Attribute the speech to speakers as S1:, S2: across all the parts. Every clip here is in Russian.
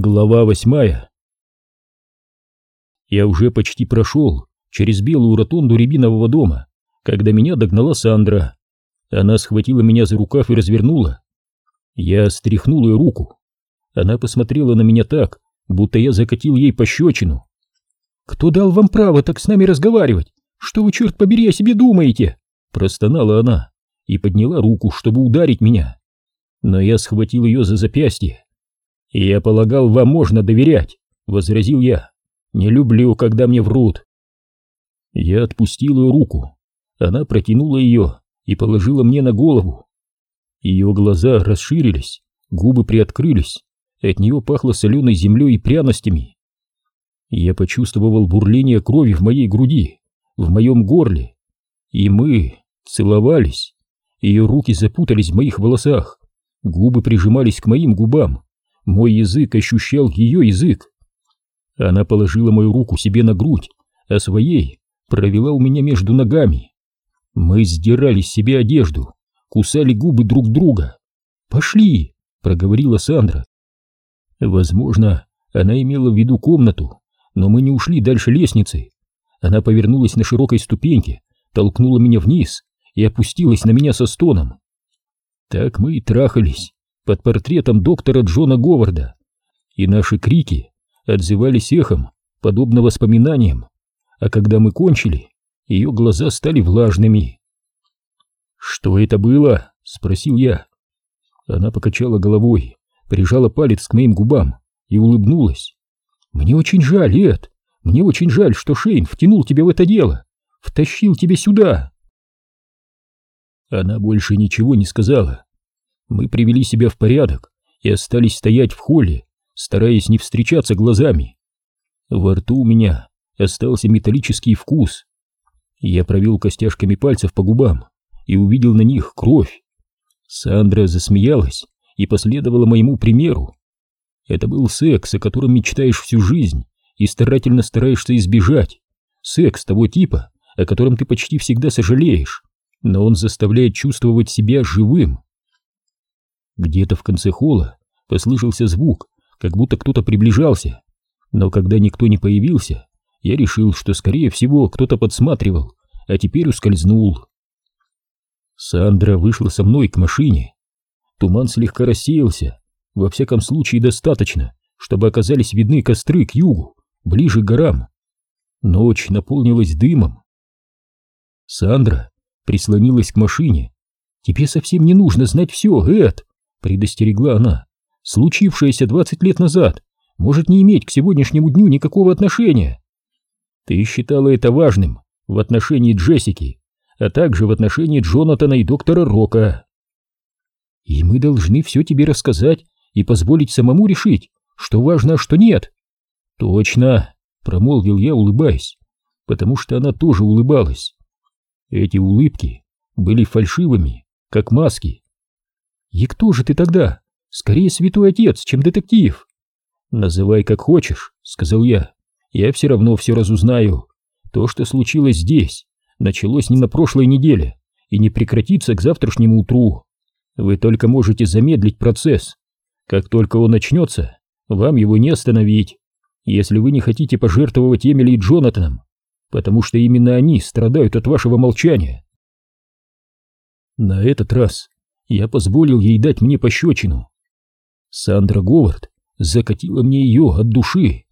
S1: Глава восьмая Я уже почти прошел через белую ротонду рябинового дома, когда меня догнала Сандра. Она схватила меня за рукав и развернула. Я стряхнул ее руку. Она посмотрела на меня так, будто я закатил ей пощечину. «Кто дал вам право так с нами разговаривать? Что вы, черт побери, о себе думаете?» Простонала она и подняла руку, чтобы ударить меня. Но я схватил ее за запястье «Я полагал, вам можно доверять», — возразил я. «Не люблю, когда мне врут». Я отпустил ее руку. Она протянула ее и положила мне на голову. Ее глаза расширились, губы приоткрылись, от нее пахло соленой землей и пряностями. Я почувствовал бурление крови в моей груди, в моем горле, и мы целовались. Ее руки запутались в моих волосах, губы прижимались к моим губам, мой язык ощущал ее язык. Она положила мою руку себе на грудь, а своей провела у меня между ногами. Мы сдирали себе одежду, кусали губы друг друга. «Пошли!» — проговорила Сандра. Возможно, она имела в виду комнату, но мы не ушли дальше лестницы. Она повернулась на широкой ступеньке, толкнула меня вниз и опустилась на меня со стоном. Так мы и трахались, под портретом доктора Джона Говарда, и наши крики отзывались эхом, подобно воспоминаниям, а когда мы кончили, ее глаза стали влажными. «Что это было?» — спросил я. Она покачала головой, прижала палец к моим губам и улыбнулась. «Мне очень жаль, Эд, мне очень жаль, что Шейн втянул тебя в это дело, втащил тебя сюда». Она больше ничего не сказала, мы привели себя в порядок и остались стоять в холле, стараясь не встречаться глазами. Во рту у меня остался металлический вкус. Я провел костяшками пальцев по губам и увидел на них кровь. Сандра засмеялась и последовала моему примеру. Это был секс, о котором мечтаешь всю жизнь и старательно стараешься избежать. Секс того типа, о котором ты почти всегда сожалеешь, но он заставляет чувствовать себя живым. Где-то в конце холла послышался звук, как будто кто-то приближался. Но когда никто не появился, я решил, что, скорее всего, кто-то подсматривал, а теперь ускользнул. Сандра вышла со мной к машине. Туман слегка рассеялся, во всяком случае достаточно, чтобы оказались видны костры к югу, ближе к горам. Ночь наполнилась дымом. Сандра прислонилась к машине. «Тебе совсем не нужно знать все, Эд!» Предостерегла она. Случившееся двадцать лет назад может не иметь к сегодняшнему дню никакого отношения. Ты считала это важным в отношении Джессики, а также в отношении Джонатана и доктора Рока. И мы должны все тебе рассказать и позволить самому решить, что важно, а что нет. Точно, промолвил я, улыбаясь, потому что она тоже улыбалась. Эти улыбки были фальшивыми, как маски, и кто же ты тогда? Скорее святой отец, чем детектив. Называй как хочешь, сказал я. Я все равно все разузнаю. То, что случилось здесь, началось не на прошлой неделе и не прекратится к завтрашнему утру. Вы только можете замедлить процесс. Как только он начнется, вам его не остановить, если вы не хотите пожертвовать Эмили и Джонатаном, потому что именно они страдают от вашего молчания. На этот раз я позволил ей дать мне пощечину. Сандра Говард закатила мне ее от души.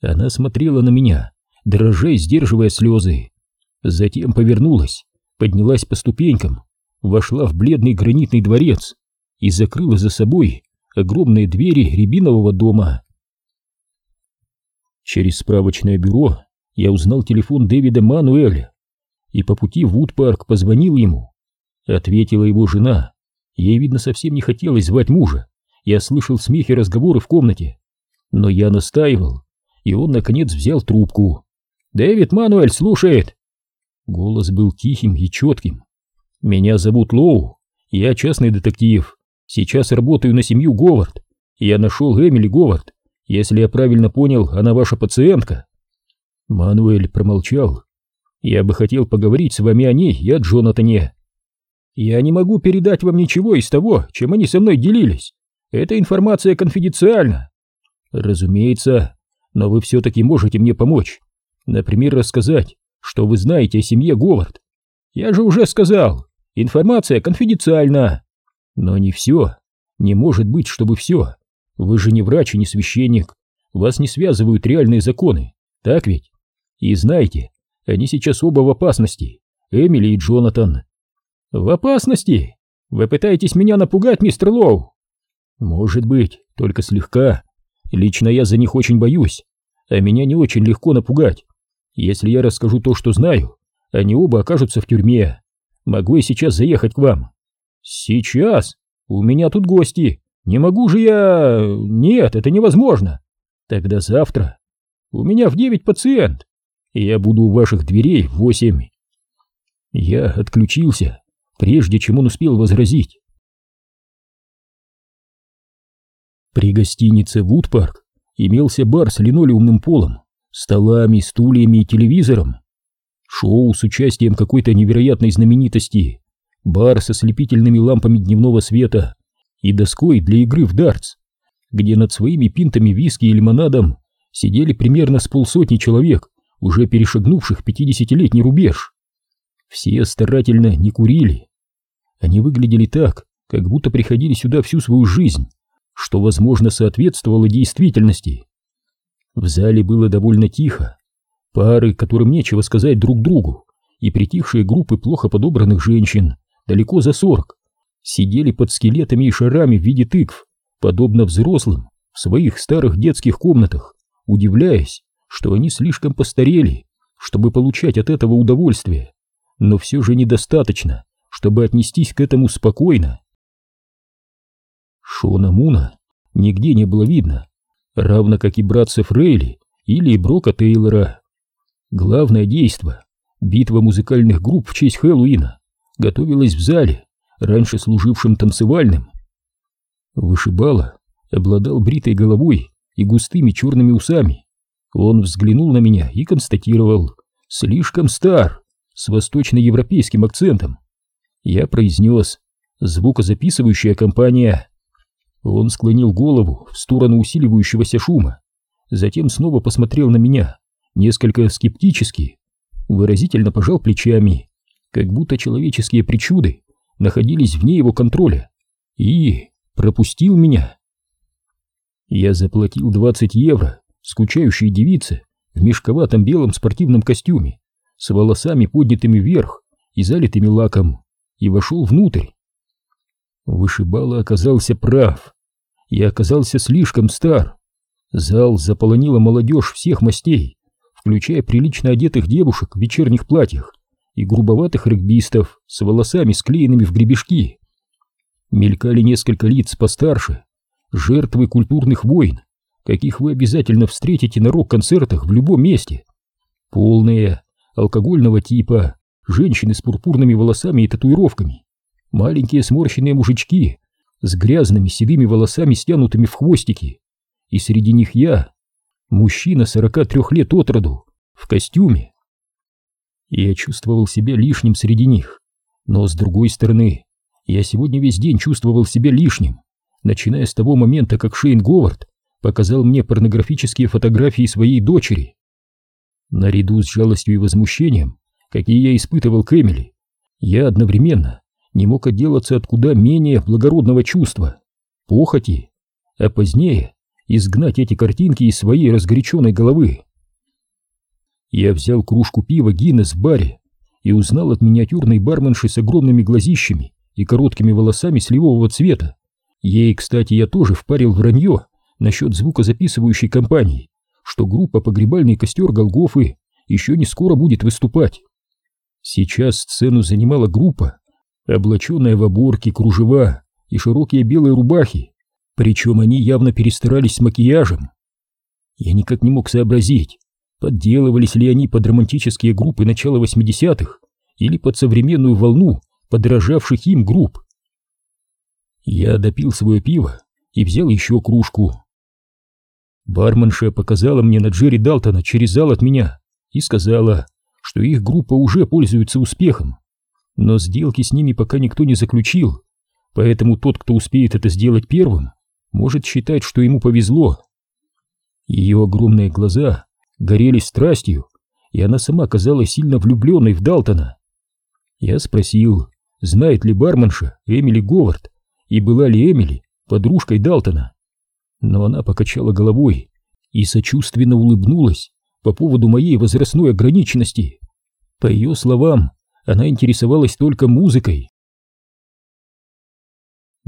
S1: Она смотрела на меня, дрожа и сдерживая слезы. Затем повернулась, поднялась по ступенькам, вошла в бледный гранитный дворец и закрыла за собой огромные двери рябинового дома. Через справочное бюро я узнал телефон Дэвида Мануэля и по пути в Вуд-парк позвонил ему. Ответила его жена, Ей, видно, совсем не хотелось звать мужа. Я слышал смех и разговоры в комнате. Но я настаивал, и он, наконец, взял трубку. «Дэвид Мануэль слушает!» Голос был тихим и четким. «Меня зовут Лоу, я частный детектив. Сейчас работаю на семью Говард. Я нашел Эмили Говард. Если я правильно понял, она ваша пациентка». Мануэль промолчал. «Я бы хотел поговорить с вами о ней и о Джонатане. Я не могу передать вам ничего из того, чем они со мной делились. Эта информация конфиденциальна. Разумеется, но вы все-таки можете мне помочь. Например, рассказать, что вы знаете о семье Говард. Я же уже сказал, информация конфиденциальна. Но не все. Не может быть, чтобы все. Вы же не врач и не священник. Вас не связывают реальные законы, так ведь? И знаете, они сейчас оба в опасности. Эмили и Джонатан. В опасности? Вы пытаетесь меня напугать, мистер Лоу? Может быть, только слегка. Лично я за них очень боюсь, а меня не очень легко напугать. Если я расскажу то, что знаю, они оба окажутся в тюрьме. Могу я сейчас заехать к вам? Сейчас? У меня тут гости. Не могу же я... Нет, это невозможно. Тогда завтра. У меня в девять пациент. Я буду у ваших дверей в восемь. Я отключился, прежде чем он успел возразить. При гостинице Вудпарк имелся бар с линолеумным полом, столами, стульями и телевизором. Шоу с участием какой-то невероятной знаменитости, бар со слепительными лампами дневного света и доской для игры в дартс, где над своими пинтами виски и лимонадом сидели примерно с полсотни человек, уже перешагнувших пятидесятилетний рубеж. Все старательно не курили. Они выглядели так, как будто приходили сюда всю свою жизнь, что, возможно, соответствовало действительности. В зале было довольно тихо. Пары, которым нечего сказать друг другу, и притихшие группы плохо подобранных женщин, далеко за сорок, сидели под скелетами и шарами в виде тыкв, подобно взрослым, в своих старых детских комнатах, удивляясь, что они слишком постарели, чтобы получать от этого удовольствие, но все же недостаточно, чтобы отнестись к этому спокойно. Шона Муна нигде не было видно, равно как и братцев Рейли или Брока Тейлора. Главное действо, битва музыкальных групп в честь Хэллоуина, готовилась в зале, раньше служившем танцевальным. Вышибала обладал бритой головой и густыми черными усами. Он взглянул на меня и констатировал «слишком стар» с восточноевропейским акцентом. Я произнес «звукозаписывающая компания». Он склонил голову в сторону усиливающегося шума, затем снова посмотрел на меня, несколько скептически, выразительно пожал плечами, как будто человеческие причуды находились вне его контроля, и пропустил меня. Я заплатил 20 евро скучающей девице в мешковатом белом спортивном костюме с волосами поднятыми вверх и залитыми лаком и вошел внутрь. Вышибала оказался прав. Я оказался слишком стар. Зал заполонила молодежь всех мастей, включая прилично одетых девушек в вечерних платьях и грубоватых регбистов с волосами склеенными в гребешки. Мелькали несколько лиц постарше, жертвы культурных войн, каких вы обязательно встретите на рок-концертах в любом месте. Полные, алкогольного типа, женщины с пурпурными волосами и татуировками, маленькие сморщенные мужички с грязными седыми волосами, стянутыми в хвостики, и среди них я, мужчина 43 лет от роду, в костюме. Я чувствовал себя лишним среди них, но с другой стороны, я сегодня весь день чувствовал себя лишним, начиная с того момента, как Шейн Говард показал мне порнографические фотографии своей дочери. Наряду с жалостью и возмущением, какие я испытывал к Эмили, я одновременно не мог отделаться от куда менее благородного чувства — похоти, а позднее изгнать эти картинки из своей разгоряченной головы. Я взял кружку пива Гиннес в баре и узнал от миниатюрной барменши с огромными глазищами и короткими волосами сливового цвета. Ей, кстати, я тоже впарил вранье насчет звукозаписывающей компании, что группа «Погребальный костер Голгофы» еще не скоро будет выступать. Сейчас сцену занимала группа, облаченная в оборки, кружева и широкие белые рубахи, причем они явно перестарались с макияжем. Я никак не мог сообразить, подделывались ли они под романтические группы начала 80-х или под современную волну подражавших им групп. Я допил свое пиво и взял еще кружку. Барменша показала мне на Джерри Далтона через зал от меня и сказала, что их группа уже пользуется успехом, но сделки с ними пока никто не заключил, поэтому тот, кто успеет это сделать первым, может считать, что ему повезло. Ее огромные глаза горели страстью, и она сама казалась сильно влюбленной в Далтона. Я спросил, знает ли барменша Эмили Говард, и была ли Эмили подружкой Далтона. Но она покачала головой и сочувственно улыбнулась по поводу моей возрастной ограниченности. По ее словам, она интересовалась только музыкой.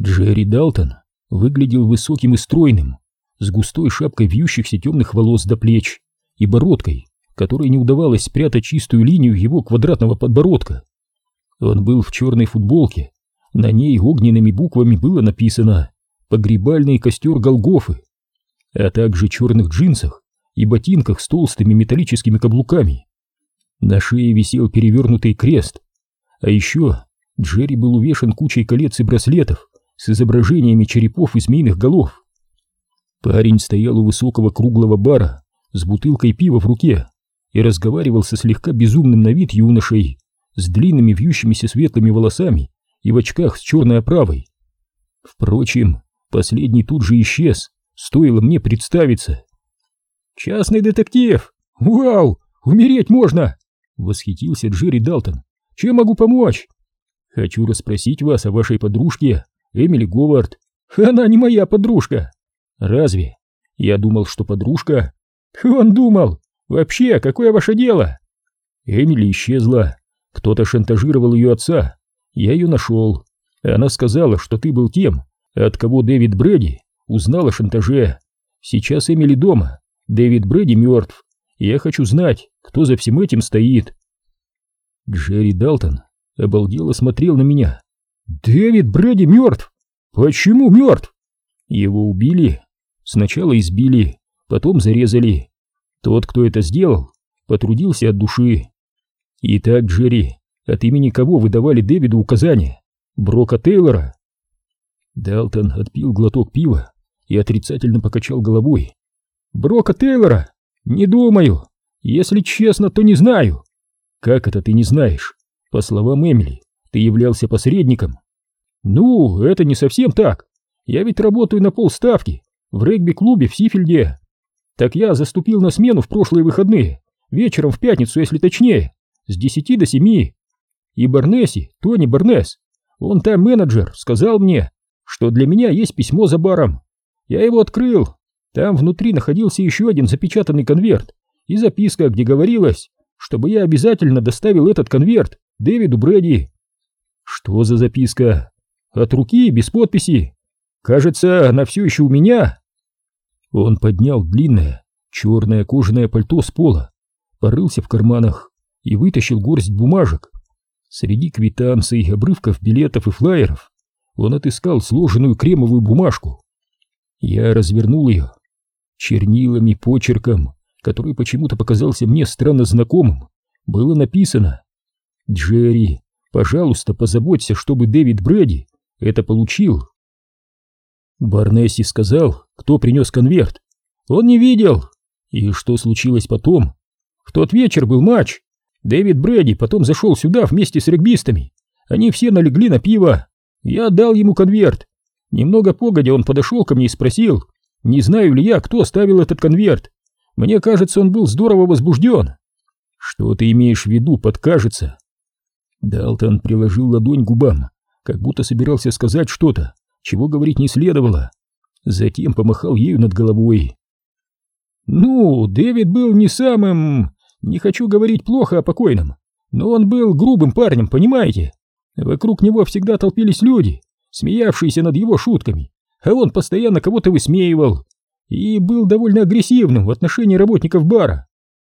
S1: Джерри Далтон выглядел высоким и стройным, с густой шапкой вьющихся темных волос до плеч и бородкой, которой не удавалось спрятать чистую линию его квадратного подбородка. Он был в черной футболке, на ней огненными буквами было написано «Погребальный костер Голгофы», а также черных джинсах и ботинках с толстыми металлическими каблуками. На шее висел перевернутый крест, а еще Джерри был увешан кучей колец и браслетов с изображениями черепов и змеиных голов. Парень стоял у высокого круглого бара с бутылкой пива в руке и разговаривал со слегка безумным на вид юношей с длинными вьющимися светлыми волосами и в очках с черной оправой. Впрочем, последний тут же исчез, стоило мне представиться. «Частный детектив! Вау! Умереть можно!» — восхитился Джерри Далтон. «Чем могу помочь?» «Хочу расспросить вас о вашей подружке, Эмили Говард». «Она не моя подружка!» «Разве? Я думал, что подружка...» «Он думал! Вообще, какое ваше дело?» Эмили исчезла. Кто-то шантажировал ее отца. Я ее нашел. Она сказала, что ты был тем, от кого Дэвид Брэди узнал о шантаже. Сейчас Эмили дома. Дэвид Брэди мертв. Я хочу знать, кто за всем этим стоит. Джерри Далтон обалдело смотрел на меня. Дэвид Брэди мертв? Почему мертв? Его убили. Сначала избили, потом зарезали. Тот, кто это сделал, потрудился от души. Итак, Джерри, от имени кого вы давали Дэвиду указания? Брока Тейлора? Далтон отпил глоток пива и отрицательно покачал головой. Брока Тейлора? Не думаю. Если честно, то не знаю. Как это ты не знаешь? По словам Эмили, ты являлся посредником. Ну, это не совсем так. Я ведь работаю на полставки в регби-клубе в Сифельде. Так я заступил на смену в прошлые выходные, вечером в пятницу, если точнее, с десяти до семи. И Барнеси, Тони Барнес, он там менеджер, сказал мне, что для меня есть письмо за баром. Я его открыл. Там внутри находился еще один запечатанный конверт и записка, где говорилось, чтобы я обязательно доставил этот конверт Дэвиду Брэди. Что за записка? От руки, без подписи. Кажется, она все еще у меня. Он поднял длинное, черное кожаное пальто с пола, порылся в карманах и вытащил горсть бумажек. Среди квитанций, обрывков билетов и флаеров он отыскал сложенную кремовую бумажку. Я развернул ее. Чернилами, почерком, который почему-то показался мне странно знакомым, было написано «Джерри, пожалуйста, позаботься, чтобы Дэвид Брэди это получил». Барнесси сказал, кто принес конверт. Он не видел. И что случилось потом? В тот вечер был матч. Дэвид Брэди потом зашел сюда вместе с регбистами. Они все налегли на пиво. Я отдал ему конверт. Немного погодя он подошел ко мне и спросил, не знаю ли я, кто оставил этот конверт. Мне кажется, он был здорово возбужден. Что ты имеешь в виду, подкажется? Далтон приложил ладонь к губам, как будто собирался сказать что-то, чего говорить не следовало. Затем помахал ею над головой. «Ну, Дэвид был не самым... Не хочу говорить плохо о покойном, но он был грубым парнем, понимаете? Вокруг него всегда толпились люди, смеявшиеся над его шутками, а он постоянно кого-то высмеивал и был довольно агрессивным в отношении работников бара.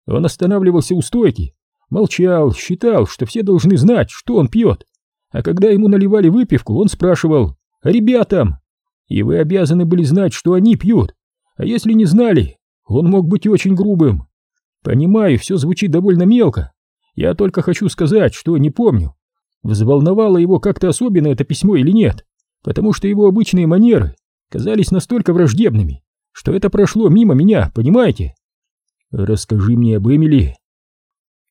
S1: Он останавливался у стойки, молчал, считал, что все должны знать, что он пьет, а когда ему наливали выпивку, он спрашивал, ребятам, и вы обязаны были знать, что они пьют, а если не знали, он мог быть очень грубым. Понимаю, все звучит довольно мелко, я только хочу сказать, что не помню, взволновало его как-то особенно это письмо или нет, потому что его обычные манеры казались настолько враждебными, что это прошло мимо меня, понимаете? Расскажи мне об Эмили.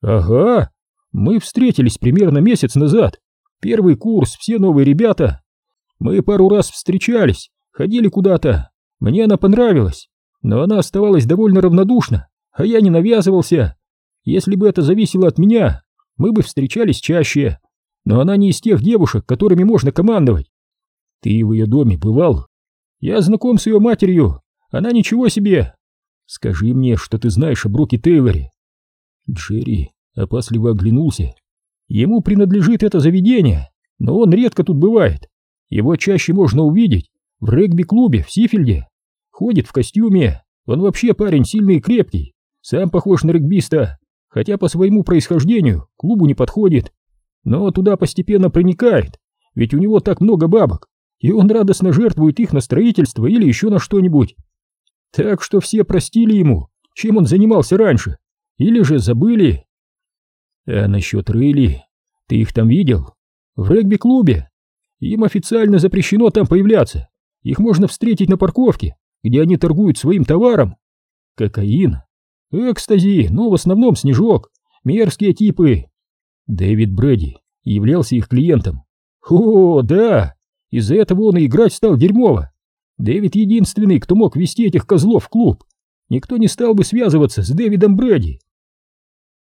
S1: Ага, мы встретились примерно месяц назад. Первый курс, все новые ребята. Мы пару раз встречались, ходили куда-то. Мне она понравилась. Но она оставалась довольно равнодушна, а я не навязывался. Если бы это зависело от меня, мы бы встречались чаще. Но она не из тех девушек, которыми можно командовать. Ты в ее доме бывал? Я знаком с ее матерью. Она ничего себе. Скажи мне, что ты знаешь о Бруке Тейлоре. Джерри опасливо оглянулся. Ему принадлежит это заведение, но он редко тут бывает. Его чаще можно увидеть в регби-клубе в Сифельде. Ходит в костюме. Он вообще парень сильный и крепкий. Сам похож на регбиста, хотя по своему происхождению клубу не подходит. Но туда постепенно проникает, ведь у него так много бабок, и он радостно жертвует их на строительство или еще на что-нибудь. Так что все простили ему, чем он занимался раньше, или же забыли. А насчет Рейли, ты их там видел? В регби-клубе. Им официально запрещено там появляться. Их можно встретить на парковке, где они торгуют своим товаром. Кокаин, экстази, но в основном снежок, мерзкие типы. Дэвид Брэди являлся их клиентом. О, да, из-за этого он и играть стал дерьмово. Дэвид единственный, кто мог вести этих козлов в клуб. Никто не стал бы связываться с Дэвидом Брэди.